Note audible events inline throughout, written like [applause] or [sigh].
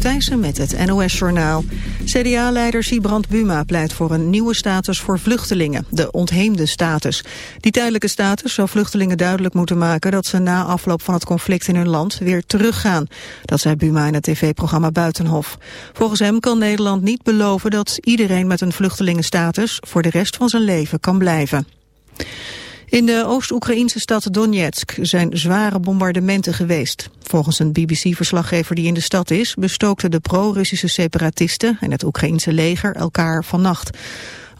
Thijssen met het NOS-journaal. CDA-leider Sibrand Buma pleit voor een nieuwe status voor vluchtelingen, de ontheemde status. Die tijdelijke status zou vluchtelingen duidelijk moeten maken dat ze na afloop van het conflict in hun land weer teruggaan. Dat zei Buma in het tv-programma Buitenhof. Volgens hem kan Nederland niet beloven dat iedereen met een vluchtelingenstatus voor de rest van zijn leven kan blijven. In de Oost-Oekraïnse stad Donetsk zijn zware bombardementen geweest. Volgens een BBC-verslaggever die in de stad is... bestookten de pro-Russische separatisten en het Oekraïnse leger elkaar vannacht.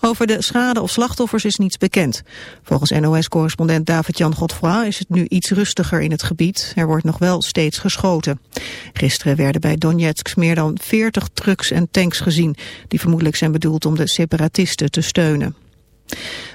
Over de schade of slachtoffers is niets bekend. Volgens NOS-correspondent David-Jan Godfroy is het nu iets rustiger in het gebied. Er wordt nog wel steeds geschoten. Gisteren werden bij Donetsk meer dan 40 trucks en tanks gezien... die vermoedelijk zijn bedoeld om de separatisten te steunen.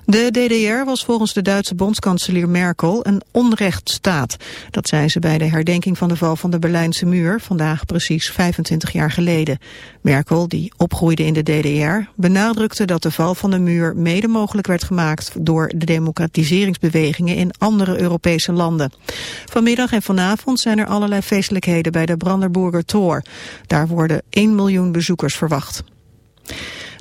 De DDR was volgens de Duitse bondskanselier Merkel een onrechtsstaat. Dat zei ze bij de herdenking van de val van de Berlijnse muur, vandaag precies 25 jaar geleden. Merkel, die opgroeide in de DDR, benadrukte dat de val van de muur mede mogelijk werd gemaakt door de democratiseringsbewegingen in andere Europese landen. Vanmiddag en vanavond zijn er allerlei feestelijkheden bij de Brandenburger Tor. Daar worden 1 miljoen bezoekers verwacht.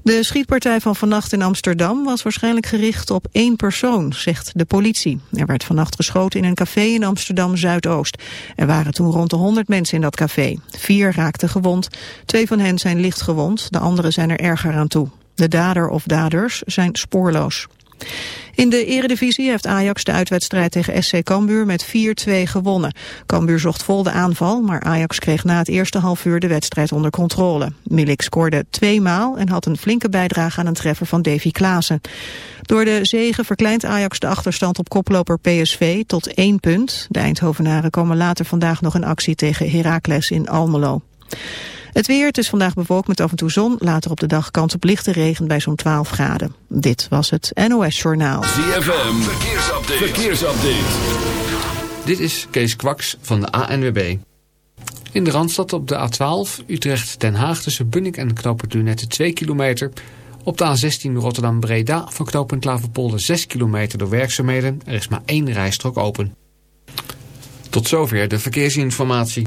De schietpartij van vannacht in Amsterdam was waarschijnlijk gericht op één persoon, zegt de politie. Er werd vannacht geschoten in een café in Amsterdam-Zuidoost. Er waren toen rond de 100 mensen in dat café. Vier raakten gewond, twee van hen zijn licht gewond, de anderen zijn er erger aan toe. De dader of daders zijn spoorloos. In de eredivisie heeft Ajax de uitwedstrijd tegen SC Cambuur met 4-2 gewonnen. Cambuur zocht vol de aanval, maar Ajax kreeg na het eerste half uur de wedstrijd onder controle. Milik scoorde twee maal en had een flinke bijdrage aan een treffer van Davy Klaassen. Door de zegen verkleint Ajax de achterstand op koploper PSV tot één punt. De Eindhovenaren komen later vandaag nog in actie tegen Heracles in Almelo. Het weer, het is vandaag bewolkt met af en toe zon. Later op de dag kans op lichte regen bij zo'n 12 graden. Dit was het NOS Journaal. ZFM, verkeersupdate. verkeersupdate. Dit is Kees Kwaks van de ANWB. In de Randstad op de A12, Utrecht-Den Haag tussen Bunnik en knooppunt Lunette 2 kilometer. Op de A16 Rotterdam-Breda van knooppunt Klaverpolder 6 kilometer door werkzaamheden. Er is maar één rijstrook open. Tot zover de verkeersinformatie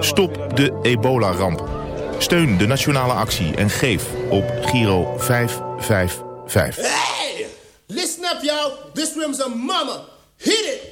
Stop de ebola-ramp. Steun de nationale actie en geef op Giro 555. Hey! Listen up, y'all. This room's a mama. Hit it!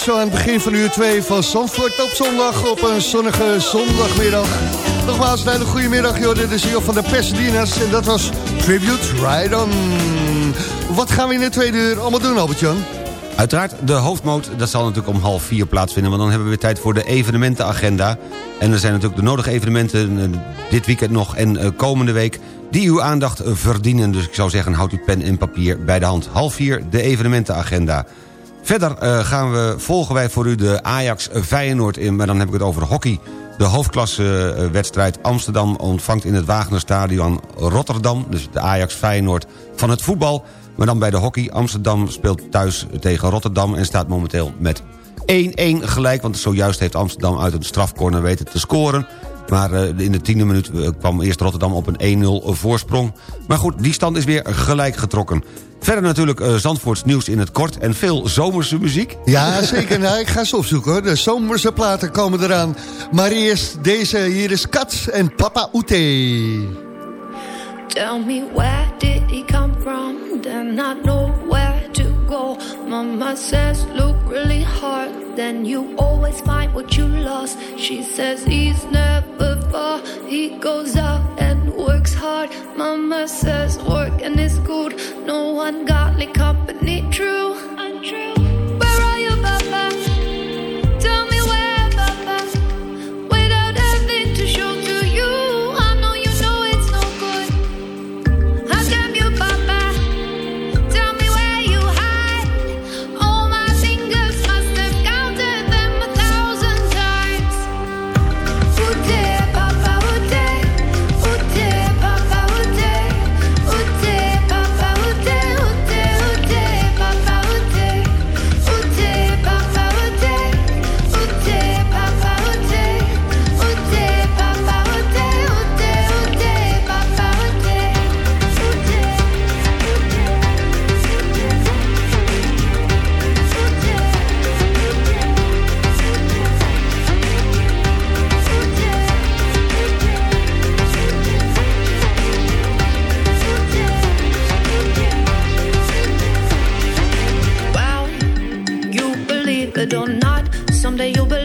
Zo aan het begin van uur 2 van Zandvoort op zondag op een zonnige zondagmiddag. Nogmaals een hele goede middag, is hier van de Pasadena's en dat was Tribute Ride On. Wat gaan we in de tweede uur allemaal doen, Albert-Jan? Uiteraard de hoofdmoot, dat zal natuurlijk om half vier plaatsvinden... want dan hebben we weer tijd voor de evenementenagenda. En er zijn natuurlijk de nodige evenementen eh, dit weekend nog en eh, komende week... die uw aandacht verdienen. Dus ik zou zeggen, houd uw pen en papier bij de hand. Half vier, de evenementenagenda. Verder uh, gaan we, volgen wij voor u de Ajax Feyenoord in... maar dan heb ik het over hockey. De hoofdklasse wedstrijd Amsterdam ontvangt in het Wagnerstadion Rotterdam... dus de Ajax Feyenoord van het voetbal... Maar dan bij de hockey. Amsterdam speelt thuis tegen Rotterdam... en staat momenteel met 1-1 gelijk. Want zojuist heeft Amsterdam uit een strafcorner weten te scoren. Maar uh, in de tiende minuut uh, kwam eerst Rotterdam op een 1-0 voorsprong. Maar goed, die stand is weer gelijk getrokken. Verder natuurlijk uh, Zandvoorts nieuws in het kort en veel zomerse muziek. Ja, zeker. nou, ik ga ze opzoeken hoor. De zomerse platen komen eraan. Maar eerst deze, hier is Kat en Papa Oete. Tell me where did he come from? Then I know where go. Mama says, look really hard. Then you always find what you lost. She says he's never far. He goes out and works hard. Mama says work and is good. No ungodly company. True, untrue. Someday you'll believe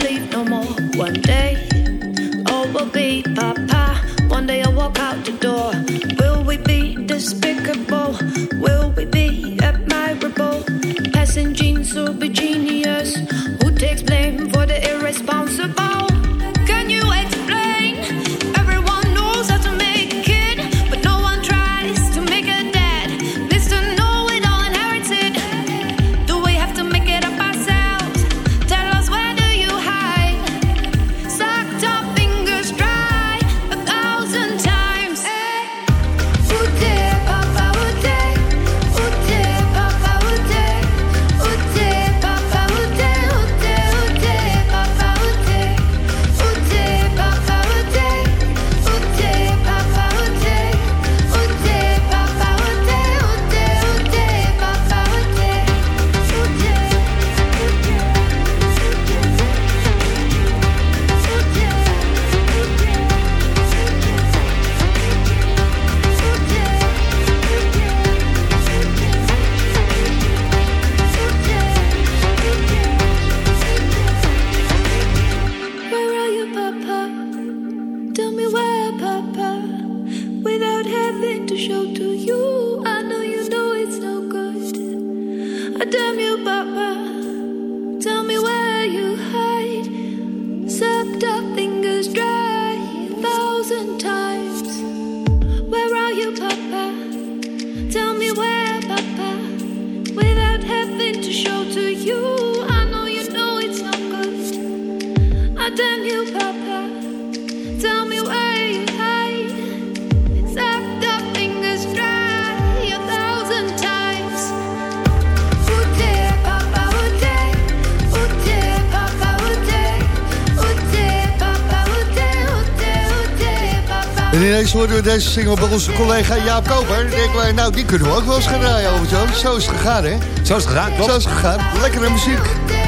ineens hoorden we deze single bij onze collega Jaap Koper. Dan denken wij, nou, die kunnen we ook wel eens gaan draaien, Albert-Jan. Zo is het gegaan, hè? Zo is het gegaan, klopt. Zo is het gegaan. Lekkere muziek.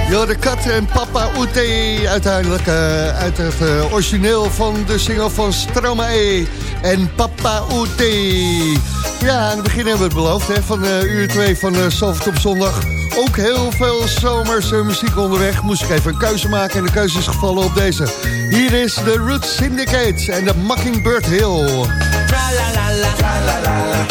de Kat en Papa Oete. Uiteindelijk eh, uit het eh, origineel van de single van Stromae. En Papa Oete. Ja, aan het begin hebben we het beloofd, hè. Van eh, uur 2 van uh, op zondag. ook heel veel zomerse muziek onderweg. Moest ik even een keuze maken en de keuze is gevallen op deze. Hier is de Roots Syndicate en de Mockingbird Hill. Tra la la la, tra la la la,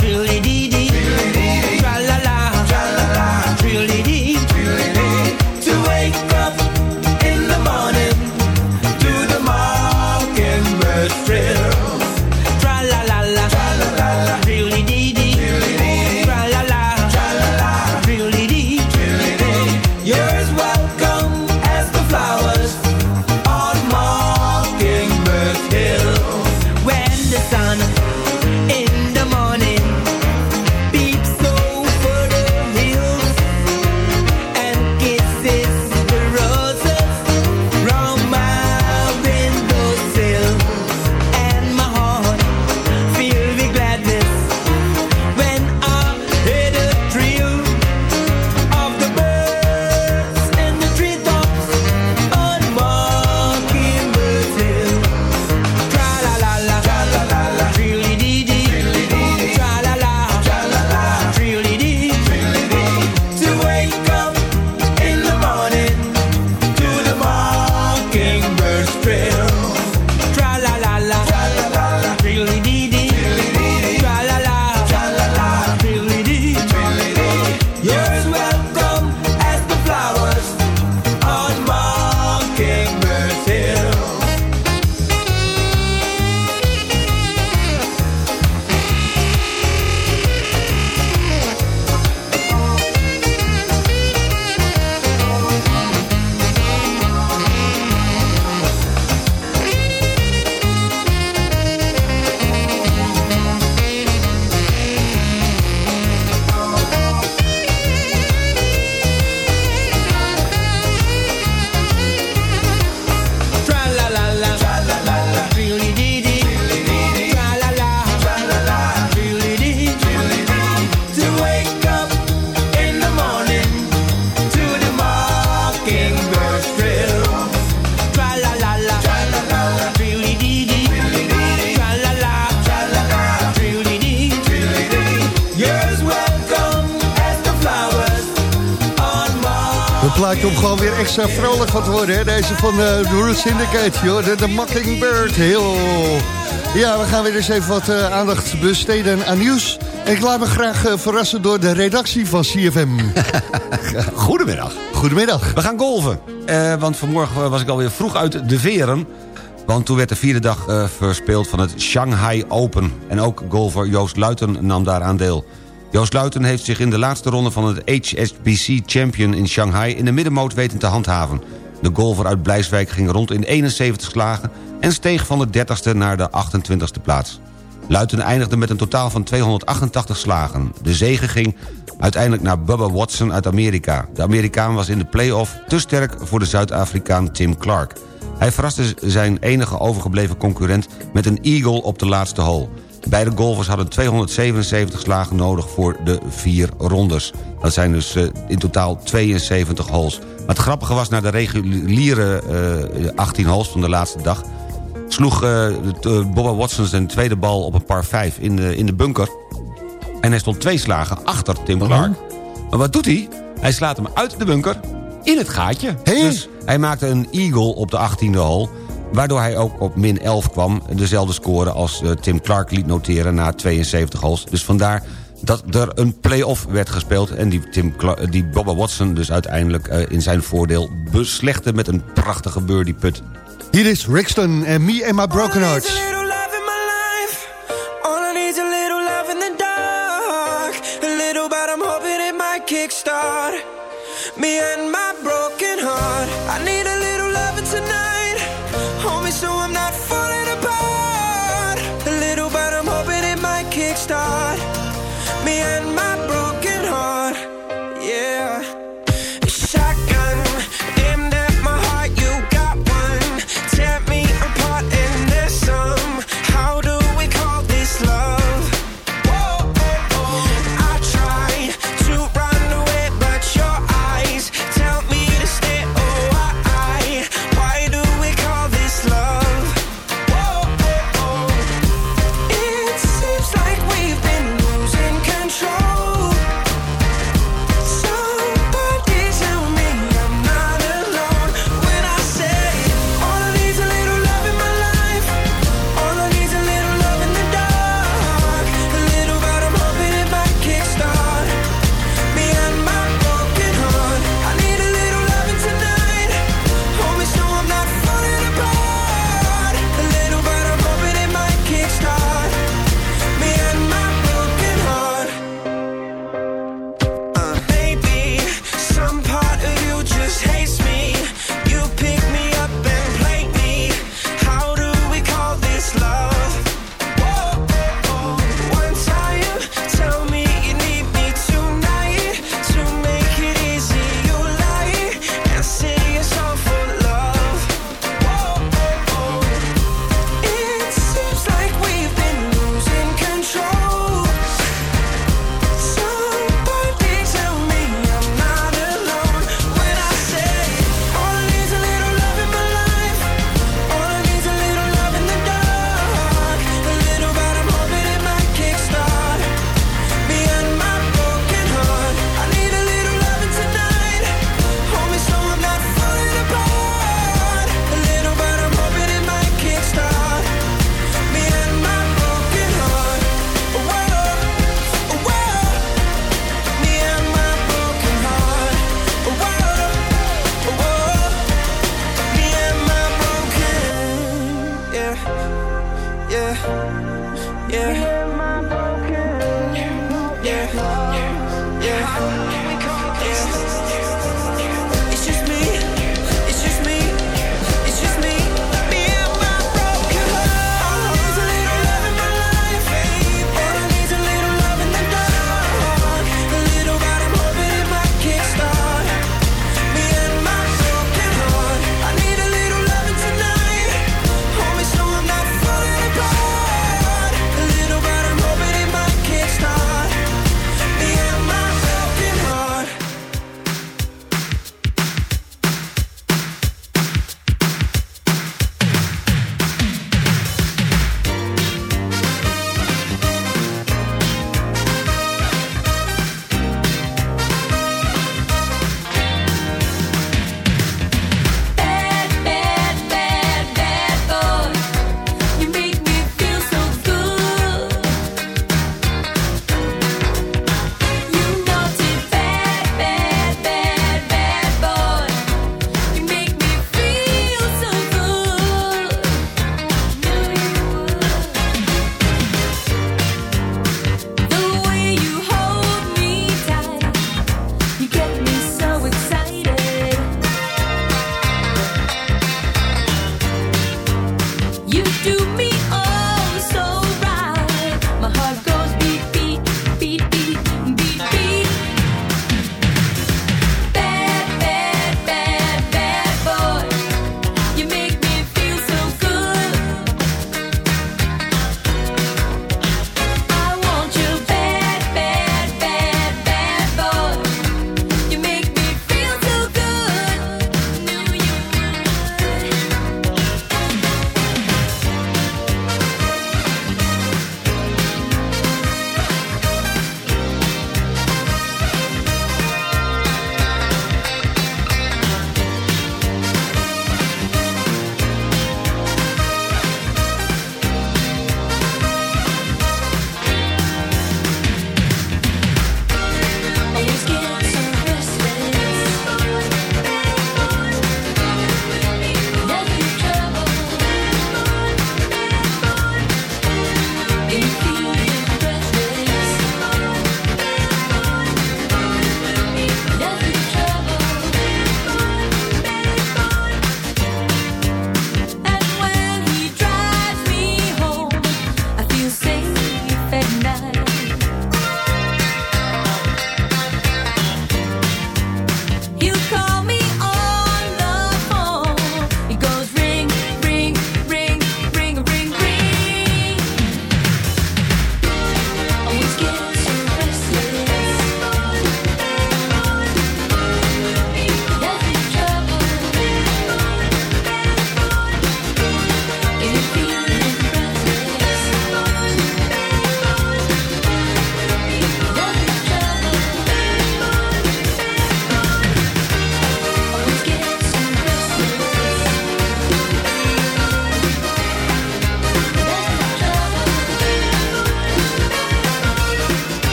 van uh, de Root Syndicate, joh. De, de Mockingbird Heel. Ja, we gaan weer eens even wat uh, aandacht besteden aan nieuws. En ik laat me graag uh, verrassen door de redactie van CFM. [laughs] Goedemiddag. Goedemiddag. We gaan golven. want vanmorgen was ik alweer vroeg uit de veren. Want toen werd de vierde dag verspeeld van het Shanghai Open. En ook golfer Joost Luiten nam daar aan deel. Joost Luiten heeft zich in de laatste ronde van het HSBC Champion in Shanghai... in de middenmoot weten te handhaven. De golfer uit Blijswijk ging rond in 71 slagen... en steeg van de 30ste naar de 28ste plaats. Luiten eindigde met een totaal van 288 slagen. De zege ging uiteindelijk naar Bubba Watson uit Amerika. De Amerikaan was in de play-off te sterk voor de Zuid-Afrikaan Tim Clark. Hij verraste zijn enige overgebleven concurrent met een eagle op de laatste hole. Beide golfers hadden 277 slagen nodig voor de vier rondes. Dat zijn dus uh, in totaal 72 holes. Maar het grappige was, na de reguliere uh, eh, 18 holes van de laatste dag... sloeg uh, Bobba Watson zijn tweede bal op een par 5 in de, in de bunker. En hij stond twee slagen achter Tim Clark. Maar wat doet hij? Hij slaat hem uit de bunker in het gaatje. Hey. Dus hij maakte een eagle op de 18e hole... Waardoor hij ook op min 11 kwam. Dezelfde score als Tim Clark liet noteren na 72 holes. Dus vandaar dat er een play-off werd gespeeld... en die, Tim die Bobba Watson dus uiteindelijk uh, in zijn voordeel beslechtte... met een prachtige birdie put. Hier is Rixton en Me and My Broken Hearts. Kickstart me and my broken heart.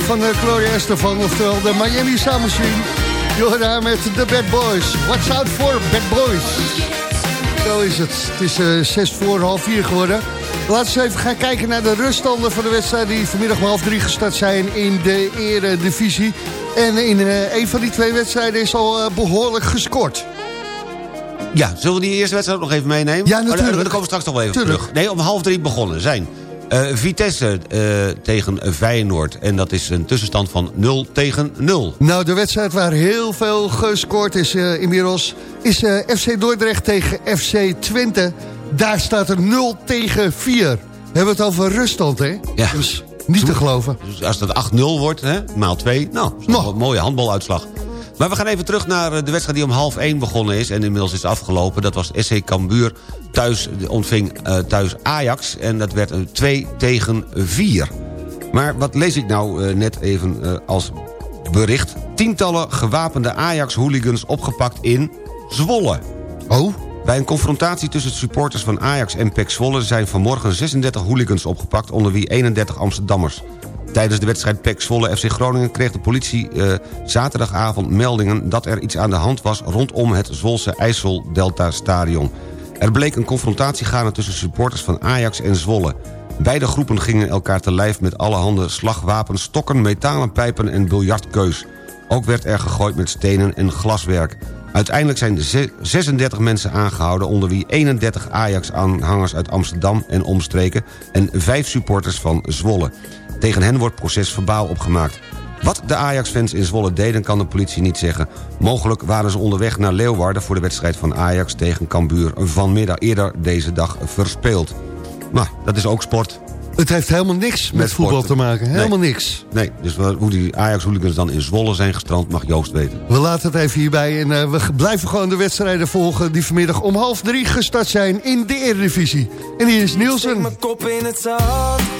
Tip van uh, Gloria Estefan, oftewel de Miami Sound Machine. Jorda met de Bad Boys. Watch out for Bad Boys. Zo is het. Het is uh, zes voor half vier geworden. Laten we even gaan kijken naar de ruststanden van de wedstrijd... die vanmiddag om half drie gestart zijn in de eredivisie. En in uh, een van die twee wedstrijden is al uh, behoorlijk gescoord. Ja, zullen we die eerste wedstrijd nog even meenemen? Ja, natuurlijk. Oh, dan komen we straks nog wel even Tuurlijk. terug. Nee, om half drie begonnen zijn... Uh, Vitesse uh, tegen Feyenoord. En dat is een tussenstand van 0 tegen 0. Nou, de wedstrijd waar heel veel gescoord is uh, inmiddels... is FC Dordrecht tegen FC Twente. Daar staat er 0 tegen 4. We hebben het over ruststand, hè? Ja. Dus niet te geloven. Dus als dat 8-0 wordt, hè, maal 2, nou, is nog een mooie handbaluitslag. Maar we gaan even terug naar de wedstrijd die om half 1 begonnen is... en inmiddels is afgelopen. Dat was SC Cambuur thuis ontving uh, thuis Ajax. En dat werd een 2 tegen 4. Maar wat lees ik nou uh, net even uh, als bericht? Tientallen gewapende Ajax-hooligans opgepakt in Zwolle. Oh? Bij een confrontatie tussen supporters van Ajax en PEC Zwolle... zijn vanmorgen 36 hooligans opgepakt, onder wie 31 Amsterdammers. Tijdens de wedstrijd PEC Zwolle FC Groningen kreeg de politie uh, zaterdagavond meldingen... dat er iets aan de hand was rondom het Zwolse IJssel Delta Stadion. Er bleek een confrontatie gaande tussen supporters van Ajax en Zwolle. Beide groepen gingen elkaar te lijf met allerhande slagwapens... stokken, metalen pijpen en biljartkeus. Ook werd er gegooid met stenen en glaswerk. Uiteindelijk zijn 36 mensen aangehouden... onder wie 31 Ajax-aanhangers uit Amsterdam en omstreken... en 5 supporters van Zwolle. Tegen hen wordt proces verbaal opgemaakt. Wat de Ajax-fans in Zwolle deden kan de politie niet zeggen. Mogelijk waren ze onderweg naar Leeuwarden... voor de wedstrijd van Ajax tegen Cambuur vanmiddag eerder deze dag verspeeld. Maar dat is ook sport. Het heeft helemaal niks met, voetbal te maken. Helemaal niks. Nee, dus hoe die Ajax-hooligans dan in Zwolle zijn gestrand... mag Joost weten. We laten het even hierbij. En uh, we blijven gewoon de wedstrijden volgen... die vanmiddag om half drie gestart zijn in de Eredivisie. En hier is Nielsen. Ik mijn kop in het zand.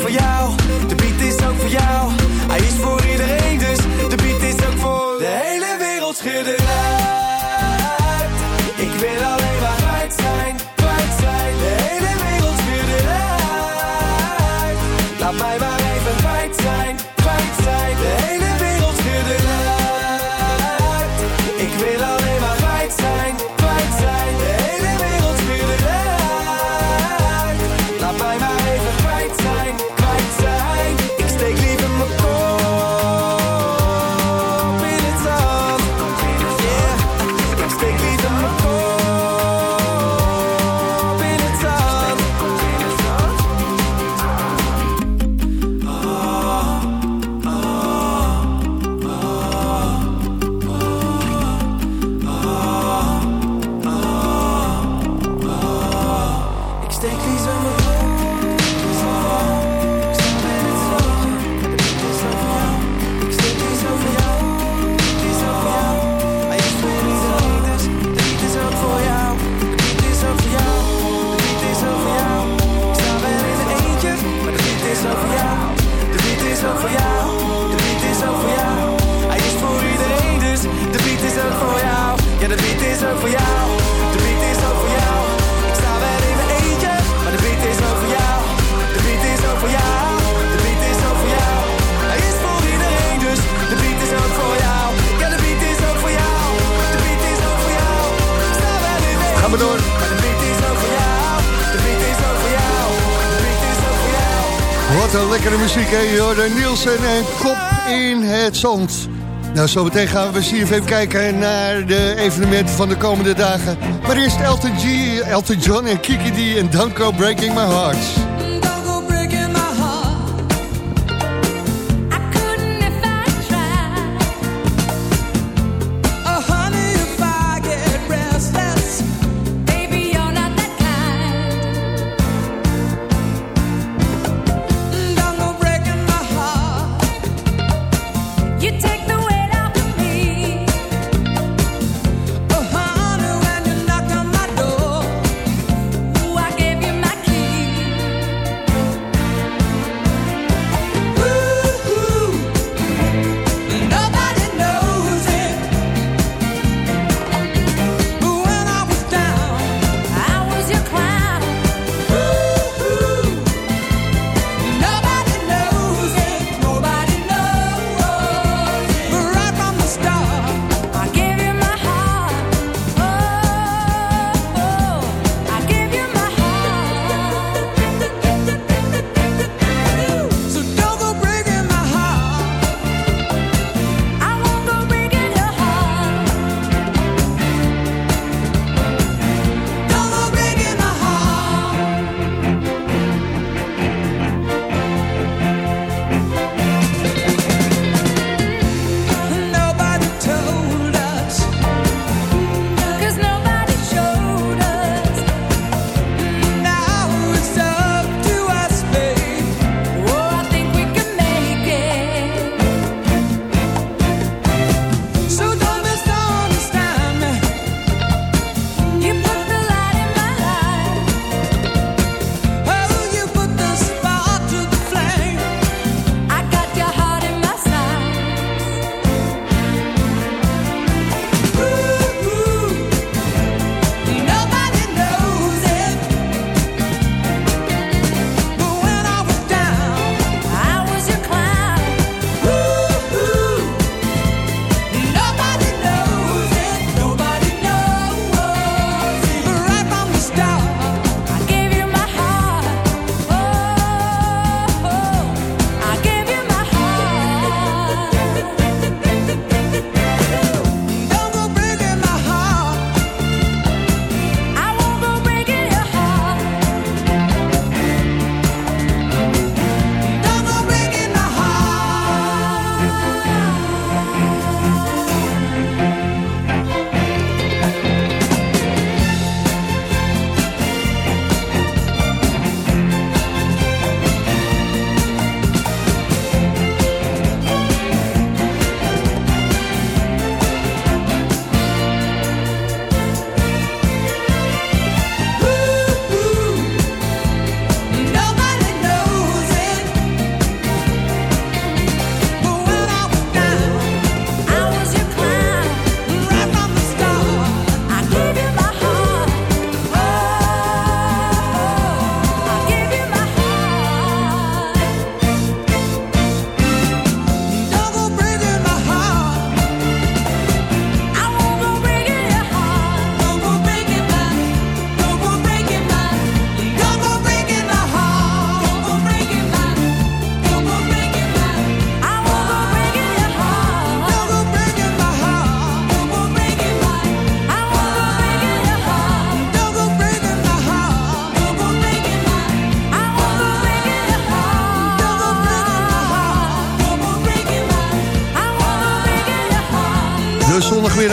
voor jou, de beat is ook voor jou. Lekkere muziek, hè? Jordan Nielsen en Kop in het Zand. Nou, zo meteen gaan we even kijken naar de evenementen van de komende dagen. Maar eerst Elton, G, Elton John en Kiki D en Don't Go Breaking My Heart.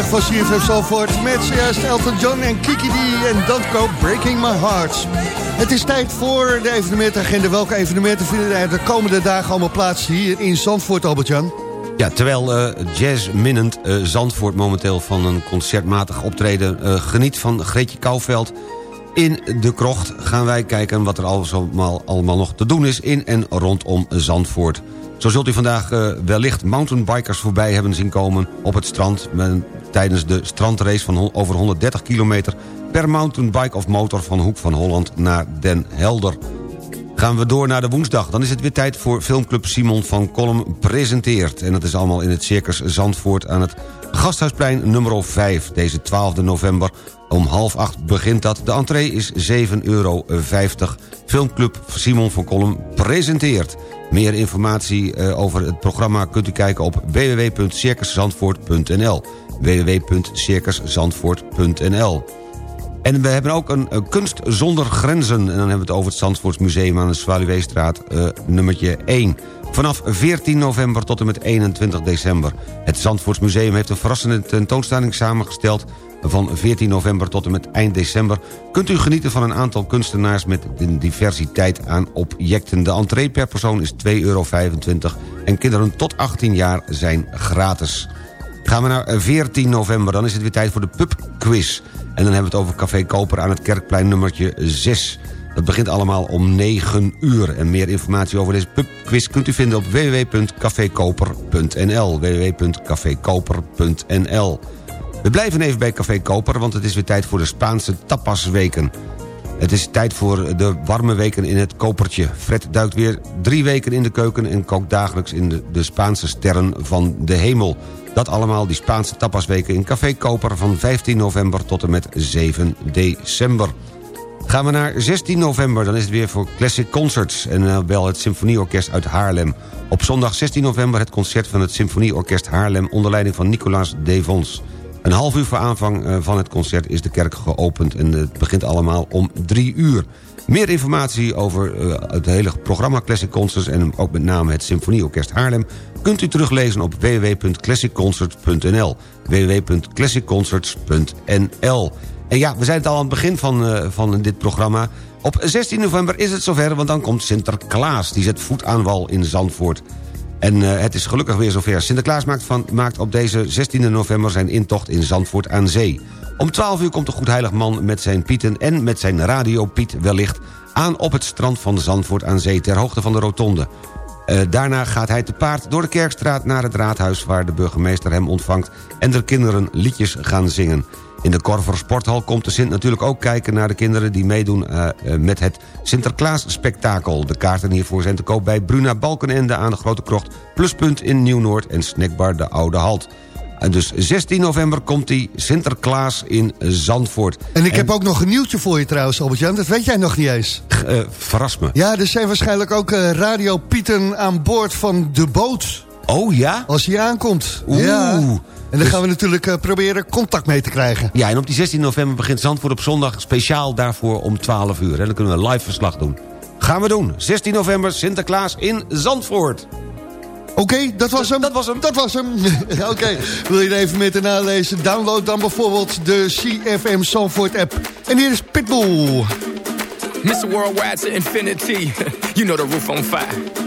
Van CFM Zalvoort... met zojuist Elton John en Kiki D en Don't Go Breaking My Heart. Het is tijd voor de evenementagenda. Welke evenementen vinden er de komende dagen allemaal plaats hier in Zandvoort, Albert-Jan? Ja, terwijl uh, jazzminnend uh, Zandvoort momenteel van een concertmatig optreden uh, geniet van Greetje Kouwveld in de krocht... gaan wij kijken wat er allemaal, allemaal nog te doen is in en rondom Zandvoort. Zo zult u vandaag wellicht mountainbikers voorbij hebben zien komen op het strand... Tijdens de strandrace van over 130 kilometer per mountainbike of motor van Hoek van Holland naar Den Helder. Gaan we door naar de woensdag. Dan is het weer tijd voor filmclub Simon van Kolm presenteert. En dat is allemaal in het Circus Zandvoort aan het Gasthuisplein nummer 5. Deze 12 november om half acht begint dat. De entree is 7,50 euro. Filmclub Simon van Kolm presenteert. Meer informatie eh, over het programma kunt u kijken op www.circuszandvoort.nl www.circuszandvoort.nl en we hebben ook een, kunst zonder grenzen. En dan hebben we het over het Zandvoortsmuseum aan de Svaluweestraat uh, nummertje 1. Vanaf 14 november tot en met 21 december. Het Zandvoortsmuseum heeft een verrassende tentoonstelling samengesteld... van 14 november tot en met eind december... kunt u genieten van een aantal kunstenaars met een diversiteit aan objecten. De entree per persoon is 2,25 euro en kinderen tot 18 jaar zijn gratis. Gaan we naar 14 november, dan is het weer tijd voor de pubquiz. En dan hebben we het over Café Koper aan het Kerkplein nummertje 6. Dat begint allemaal om 9 uur. En meer informatie over deze pubquiz kunt u vinden op www.cafekoper.nl www.cafekoper.nl We blijven even bij Café Koper, want het is weer tijd voor de Spaanse tapasweken. Het is tijd voor de warme weken in het kopertje. Fred duikt weer drie weken in de keuken... en kookt dagelijks in de, de Spaanse sterren van de hemel. Dat allemaal die Spaanse tapasweken in Café Koper... van 15 november tot en met 7 december. Gaan we naar 16 november, dan is het weer voor Classic Concerts... en uh, wel het Symfonieorkest uit Haarlem. Op zondag 16 november het concert van het Symfonieorkest Haarlem... onder leiding van Nicolaas Devons. Een half uur voor aanvang eh, van het concert is de kerk geopend... en het begint allemaal om drie uur. Meer informatie over uh, het hele programma Classic Concerts... en ook met name het Symfonieorkest Haarlem... kunt u teruglezen op www.classicconcerts.nl www.classicconcerts.nl En ja, we zijn het al aan het begin van, uh, van dit programma. Op 16 november is het zover, want dan komt Sinterklaas. Die zet voet aan wal in Zandvoort. En uh, het is gelukkig weer zover. Sinterklaas maakt, van, maakt op deze 16 november zijn intocht in Zandvoort aan Zee. Om 12 uur komt de goedheilig man met zijn pieten en met zijn radio Piet wellicht aan op het strand van Zandvoort aan Zee ter hoogte van de rotonde. Uh, daarna gaat hij te paard door de Kerkstraat naar het raadhuis... waar de burgemeester hem ontvangt en de kinderen liedjes gaan zingen. In de Korver Sporthal komt de Sint natuurlijk ook kijken naar de kinderen... die meedoen uh, met het Sinterklaas-spektakel. De kaarten hiervoor zijn te koop bij Bruna Balkenende aan de Grote Krocht... Pluspunt in Nieuw-Noord en Snackbar de Oude Halt. En dus 16 november komt die Sinterklaas in Zandvoort. En ik en... heb ook nog een nieuwtje voor je trouwens, Albert-Jan. Dat weet jij nog niet eens. Uh, verras me. Ja, er zijn waarschijnlijk ook uh, radiopieten aan boord van de boot. Oh ja? Als hij aankomt. Oeh. Ja. En dan dus... gaan we natuurlijk uh, proberen contact mee te krijgen. Ja, en op die 16 november begint Zandvoort op zondag speciaal daarvoor om 12 uur. En dan kunnen we een live verslag doen. Gaan we doen. 16 november Sinterklaas in Zandvoort. Oké, okay, dat was hem. Dat was hem. Dat was hem. [laughs] Oké, okay. wil je er even met nalezen? Download dan bijvoorbeeld de CFM Zandvoort app. En hier is Pitbull. Mr. Worldwide to infinity. [laughs] you know the roof on fire.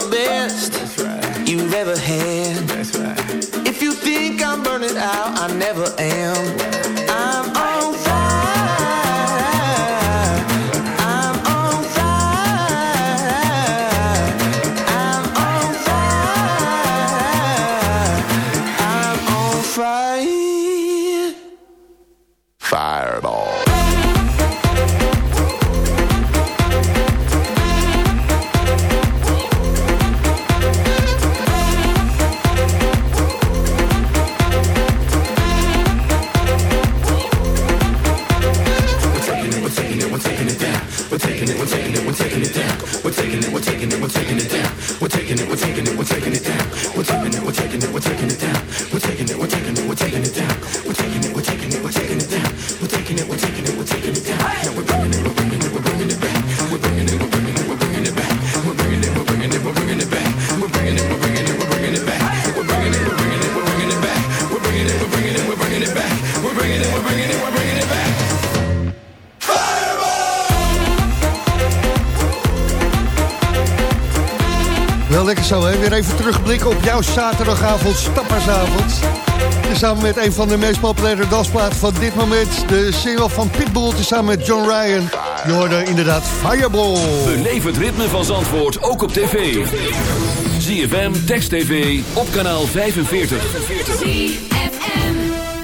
the best right. you've ever had. Right. If you think I'm burning out, I never am. Blik op jouw zaterdagavond, stappersavond. Samen met een van de meest populaire dansplaten van dit moment. De single van Pitbull, samen met John Ryan. Je inderdaad Fireball. Beleef het ritme van Zandvoort, ook op tv. ZFM, Text TV, op kanaal 45.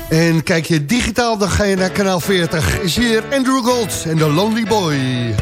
En kijk je digitaal, dan ga je naar kanaal 40. Is hier Andrew Gold en de Lonely Boy.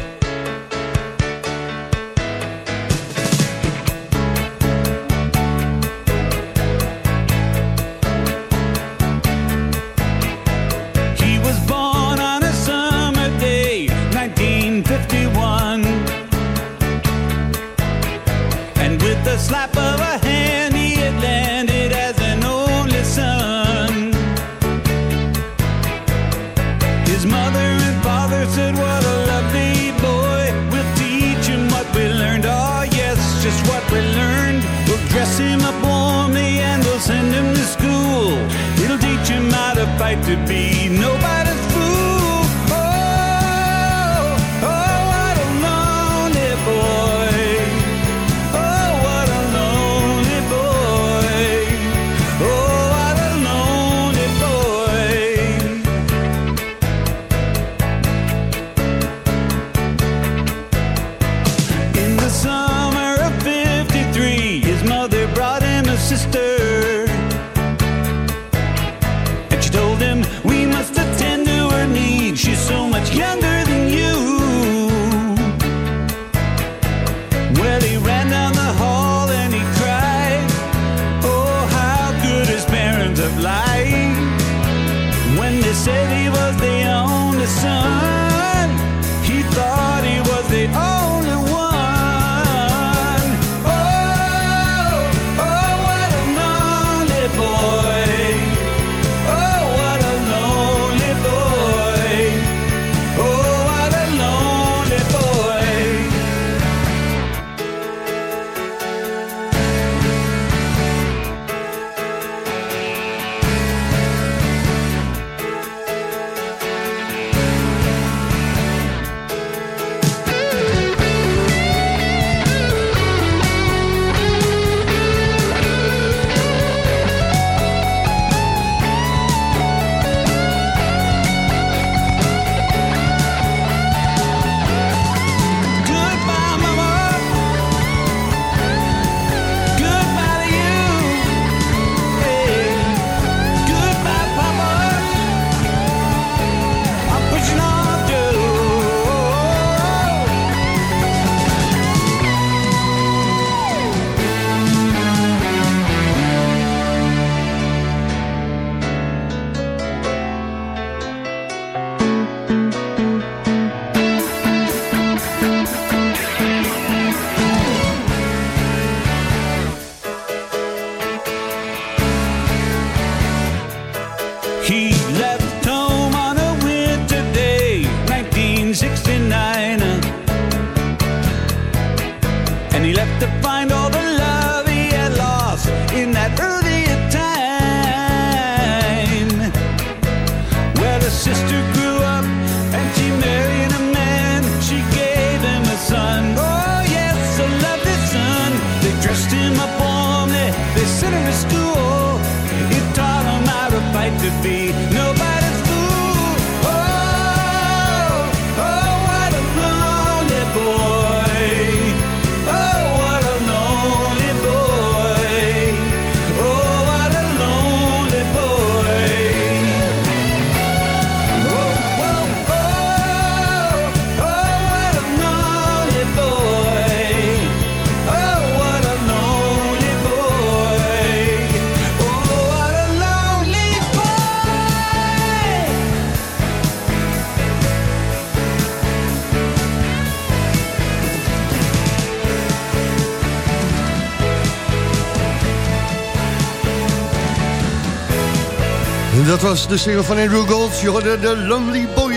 Dat was de single van Andrew Gold, je hoorde de Lonely Boy.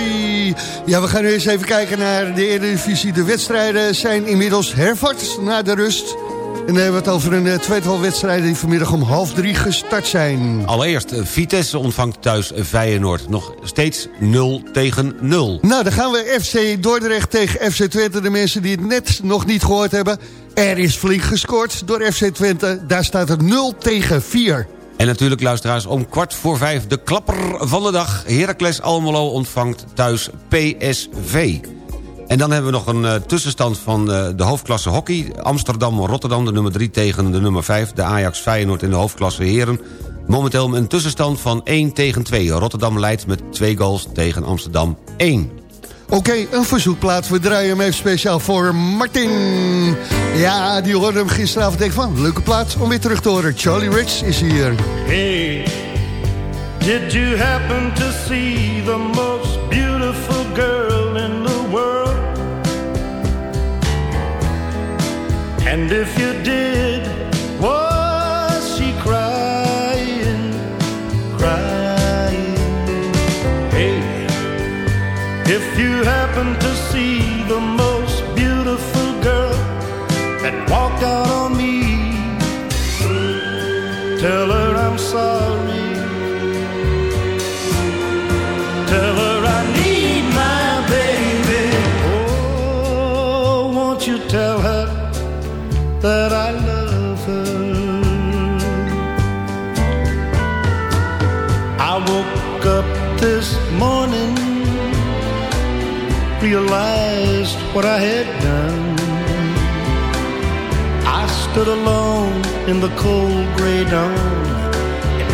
Ja, we gaan nu eens even kijken naar de Eredivisie. De wedstrijden zijn inmiddels hervat na de rust. En dan hebben we het over een eh, tweetal wedstrijden die vanmiddag om half drie gestart zijn. Allereerst, eh, Vitesse ontvangt thuis Feyenoord. Nog steeds 0 tegen 0. Nou, dan gaan we FC Dordrecht tegen FC Twente. De mensen die het net nog niet gehoord hebben. Er is flink gescoord door FC Twente. Daar staat het 0 tegen 4. En natuurlijk, luisteraars, om kwart voor vijf de klapper van de dag. Heracles Almelo ontvangt thuis PSV. En dan hebben we nog een eh, tussenstand van eh, de hoofdklasse hockey. Amsterdam-Rotterdam, de nummer 3 tegen de nummer 5. De Ajax Feyenoord in de hoofdklasse heren. Momenteel een tussenstand van 1 tegen 2. Rotterdam leidt met 2 goals tegen Amsterdam 1. Oké, een verzoekplaat. We draaien hem even speciaal voor Martin. Ja, die hoorde hem gisteravond. Denk van, leuke plaat om weer terug te horen. Charlie Rich is hier. Hey, did you happen to see the most beautiful girl in the world? And if you did, I'm sorry. Tell her I need my baby. Oh, won't you tell her that I love her? I woke up this morning, realized what I had done. I stood alone in the cold gray dawn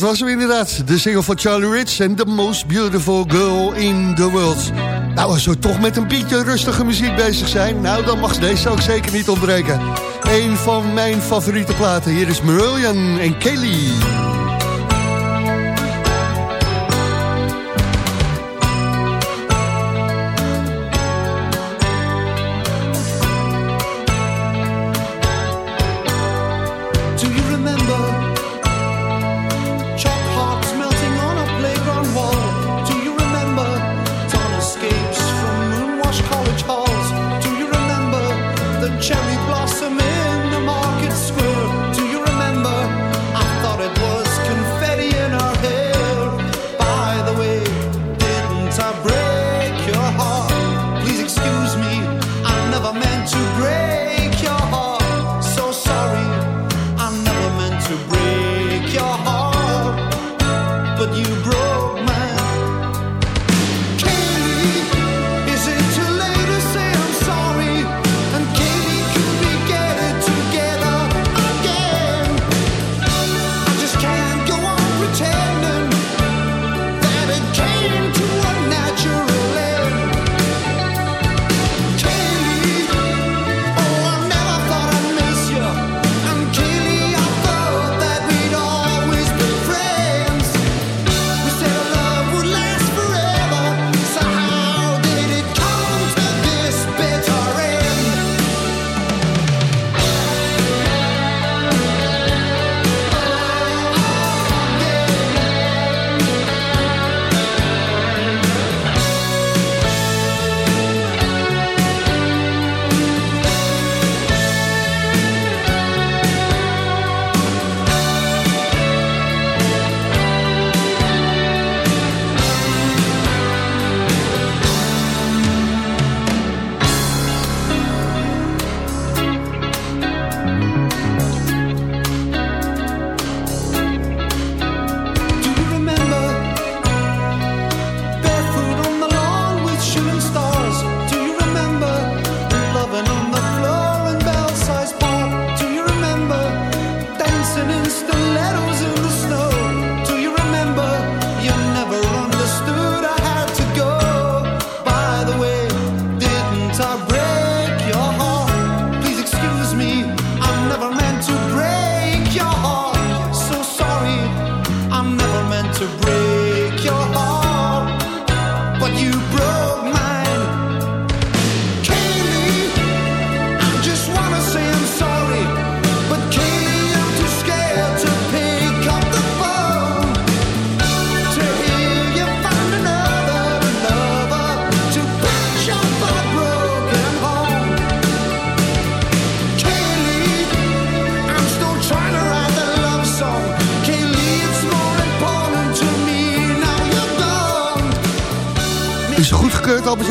Dat was hem inderdaad. De single van Charlie Rich en The Most Beautiful Girl in the World. Nou, als we toch met een beetje rustige muziek bezig zijn... nou, dan mag deze ook zeker niet ontbreken. Een van mijn favoriete platen. Hier is Marillion en Kelly.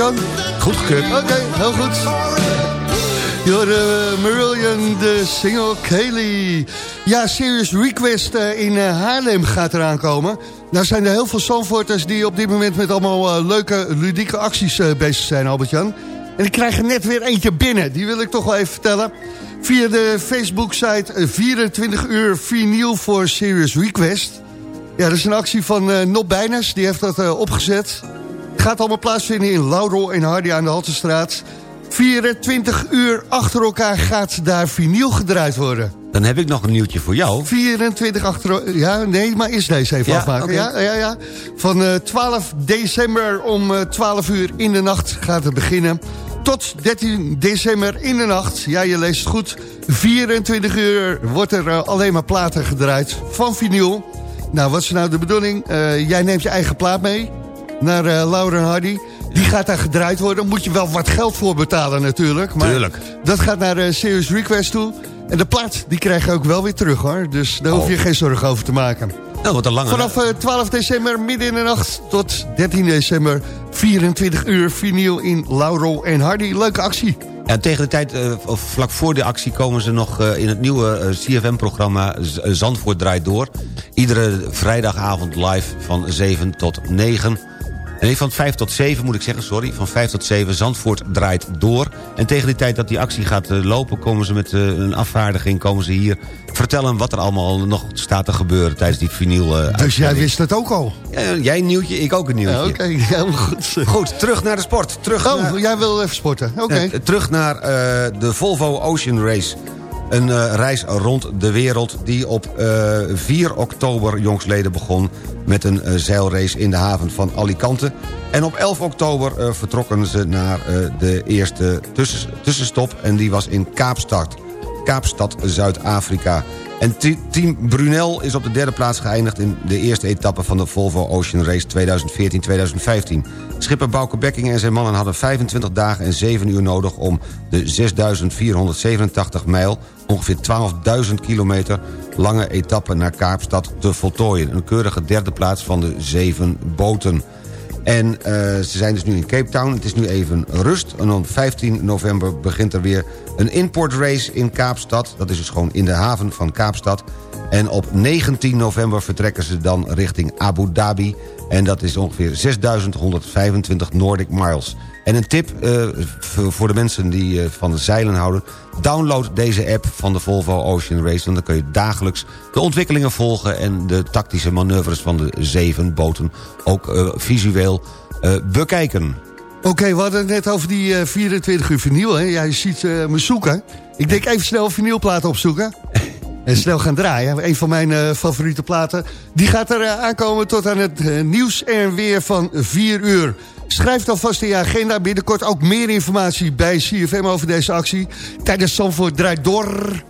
Albert-Jan? Goedgekeurd. Oké, heel goed. Door Marillion, de single Kaylee. Ja, Serious Request eh, in eh, Haarlem gaat eraan komen. Nou zijn er heel veel Zandvoorters die op dit moment met allemaal eh, leuke, ludieke acties bezig zijn, Albert-Jan. En ik krijg er net weer eentje binnen, die wil ik toch wel even vertellen. Via de Facebook-site eh, 24 uur vinyl voor Serious Request. Ja, dat is een actie van Nob Bijners, die heeft dat opgezet. Gaat allemaal plaatsvinden in Laurel en Hardy aan de Haltestraat. 24 uur achter elkaar gaat daar vinyl gedraaid worden. Dan heb ik nog een nieuwtje voor jou. 24 achter... Ja, nee, maar is deze even Ja, afmaken. Ja, ja, ja. Van eh, 12 december om eh, 12 uur in de nacht gaat het beginnen. Tot 13 december in de nacht. Ja, je leest het goed. 24 uur wordt er eh, alleen maar platen gedraaid van vinyl. Nou, wat is nou de bedoeling? Eh, jij neemt je eigen plaat mee naar eh Laura Hardy. Die gaat daar gedraaid worden. Moet je wel wat geld voor betalen natuurlijk. Maar Tuurlijk. Dat gaat naar eh, Serious Request toe. En de plaat, die krijg je ook wel weer terug hoor. Dus daar hoef Oh. je geen zorgen over te maken. Nou, wat een lange... Vanaf eh, 12 december, midden in de nacht, tot 13 december... 24 uur vinyl in Laurel en Hardy. Leuke actie. Tegen de tijd, eh, of vlak voor de actie, komen ze nog eh, in het nieuwe eh, CFM-programma Zandvoort draait door. Iedere vrijdagavond live van 7 tot 9. Nee, van 5 tot 7 moet ik zeggen, sorry. Van 5 tot 7, Zandvoort draait door. En tegen die tijd dat die actie gaat eh, lopen... komen ze met eh, een afvaardiging, komen ze hier vertellen... wat er allemaal nog staat te gebeuren tijdens die vinyl eh, Dus jij wist het ook al? Ja, jij een nieuwtje, ik ook een nieuwtje. Ja, Oké, [laughs] helemaal goed. Goed, terug naar de sport. Terug Oh, naar... jij wil even sporten. Oké. Terug naar de Volvo Ocean Race. Een eh, reis rond de wereld die op eh, 4 oktober jongsleden begon... met een eh, zeilrace in de haven van Alicante. En op 11 oktober vertrokken ze naar de eerste tussen- tussenstop... en die was in Kaapstad. Kaapstad, Zuid-Afrika. En team Brunel is op de derde plaats geëindigd... in de eerste etappe van de Volvo Ocean Race 2014-2015. Schipper Bouke Bekking en zijn mannen hadden 25 dagen en 7 uur nodig... om de 6.487 mijl, ongeveer 12.000 kilometer... lange etappe naar Kaapstad te voltooien. Een keurige derde plaats van de zeven boten. En uh, ze zijn dus nu in Cape Town. Het is nu even rust. En op 15 november begint er weer een importrace in Kaapstad. Dat is dus gewoon in de haven van Kaapstad. En op 19 november vertrekken ze dan richting Abu Dhabi. En dat is ongeveer 6125 Nordic Miles. En een tip uh, voor de mensen die uh, van de zeilen houden... download deze app van de Volvo Ocean Race... want dan kun je dagelijks de ontwikkelingen volgen... en de tactische manoeuvres van de zeven boten ook uh, visueel bekijken. Oké, okay, we hadden het net over die 24 uur vinyl. Hè? Ja, je ziet me zoeken. Ik denk even snel vinylplaten opzoeken. [laughs] En snel gaan draaien. Een van mijn favoriete platen. Die gaat er aankomen tot aan het nieuws en weer van 4 uur. Schrijf dan vast in je agenda. Binnenkort ook meer informatie bij CFM over deze actie. Tijdens Zandvoort draait door.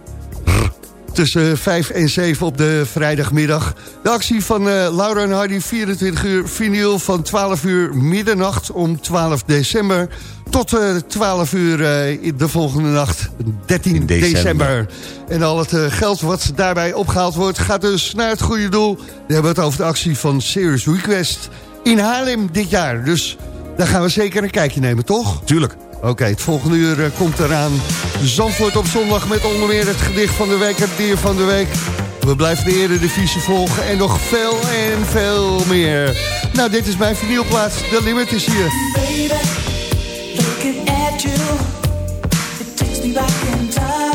Tussen 5 en 7 op de vrijdagmiddag. De actie van uh, Laura en Hardy, 24 uur vinyl van 12 uur middernacht om 12 december. Tot uh, 12 uur uh, de volgende nacht, 13 december. december. En al het uh, geld wat daarbij opgehaald wordt, gaat dus naar het goede doel. We hebben het over de actie van Serious Request in Haarlem dit jaar. Dus daar gaan we zeker een kijkje nemen, toch? Tuurlijk. Oké, het volgende uur uh, komt eraan. Zandvoort op zondag met onder meer het gedicht van de week, het dier van de week. We blijven de Eredivisie volgen en nog veel en veel meer. Nou, dit is mijn vinylplaats. De limit is hier. You, it takes me back in time.